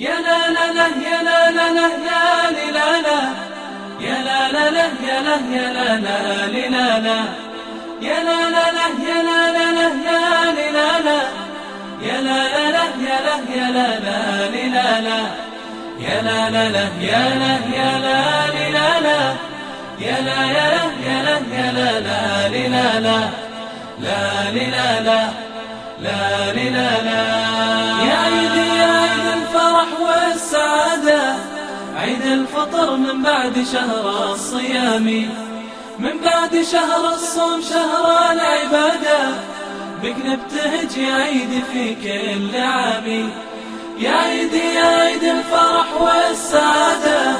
يا لا لا لا يا لا لا لا يا لا لا يا لا لا لا يا لا يا لا لا لا لا يا لا لا لا يا لا لا لا يا لا لا يا لا لا لا يا لا يا لا لا لا لا يا لا لا لا يا لا يا لا لا لا يا لا يا لا يا لا يا لا لا لا لا لا لا لا لا لا لا يا عيدي يا الفرح والسعادة. عيد الفطر من بعد شهر الصيام. من بعد شهر الصوم شهر العبادة. بك نبتهج يا عيد في كل عام. يا عيدي يا عيد الفرح والسعادة.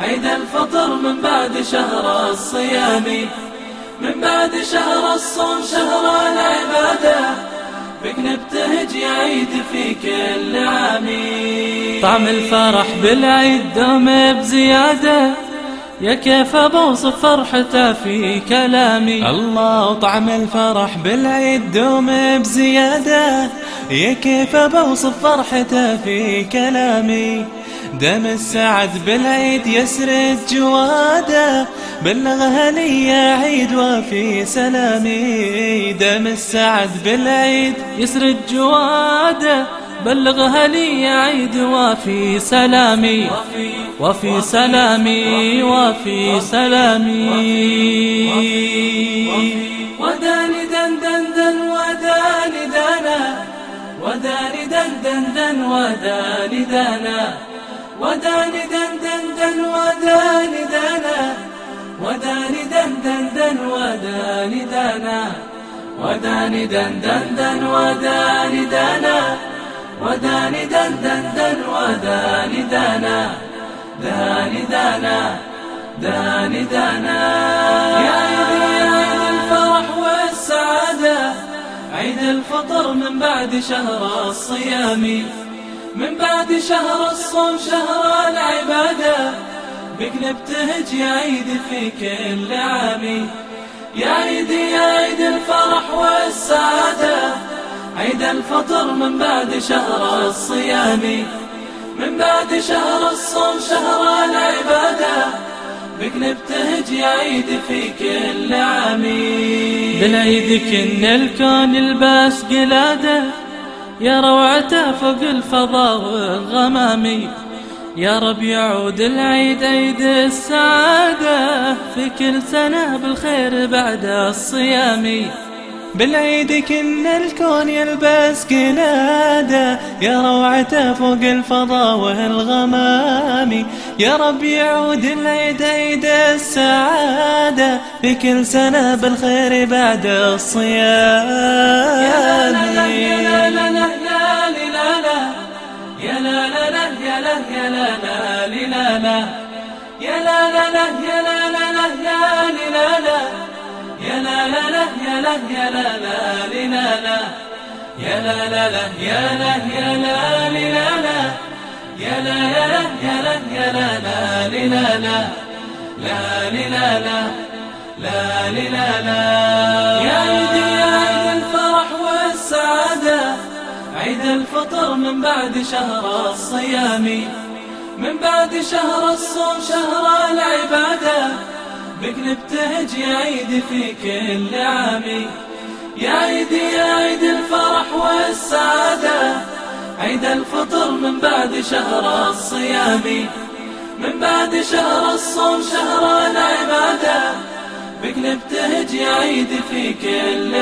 عيد الفطر من بعد شهر الصيام. من بعد شهر الصوم شهر العبادة. بك نبتهج يا عيد في كل عام طعم الفرح بالعيد دوم بزيادة. يا كيف بوصف فرحته في كلامي. الله طعم الفرح بالعيد دوم بزيادة. يا كيف بوصف فرحته في كلامي. دم السعد بالعيد يسرد جواده. بلغها لي عيد وفي سلامي دم السعد بالعيد. يسرد جواده بلغها لي عيد وفي سلامي وفي سلامي وفي سلامي. وداني دن دن دن وداني دنا وداني دن دن دن وداني دنا وداني دن دن دن وداني دنا وداني دن دن دن وداني دنا وداني دن دن دن وداني دنا وداني دن دن دن وداني دنا داني دنا داني دنا يا عيد الفرح والسعادة عيد الفطر من بعد شهر الصيام. من بعد شهر الصوم شهر العبادة. بك نبتهج يا عيد في كل عام يا عيدي يا عيد الفرح والسعادة عيد الفطر من بعد شهر الصيام. من بعد شهر الصوم شهر العبادة بك نبتهج يا عيد في كل عام بالعيد كن الكون يلبس قلادة يا روعته فوق الفضاء والغمام يا رب يعود العيد عيد السعادة. في كل سنة بالخير بعد الصيام. بالعيد كن الكون يلبس قلادة يا روعته فوق الفضاء والغمام. يا رب يعود العيد عيد السعادة. في كل سنة بالخير بعد الصيام. يا لا لا لا يا لا لا لا يا لا لا يا لا لا لا يا لا يا لا لا لا لا يا لا لا لا يا لا يا لا لا لا يا لا يا لا يا لا يا لا لا لا لا لا لا لا لا لا لا يا عيدي يا عيد الفرح والسعادة عيد الفطر من بعد شهر الصيام من بعد شهر الصوم شهر العبادة. بك نبتهج يا عيد في كل عام. يا عيدي يا عيد الفرح والسعادة. عيد الفطر من بعد شهر الصيام. من بعد شهر الصوم شهر العبادة. بك نبتهج يا عيد في كل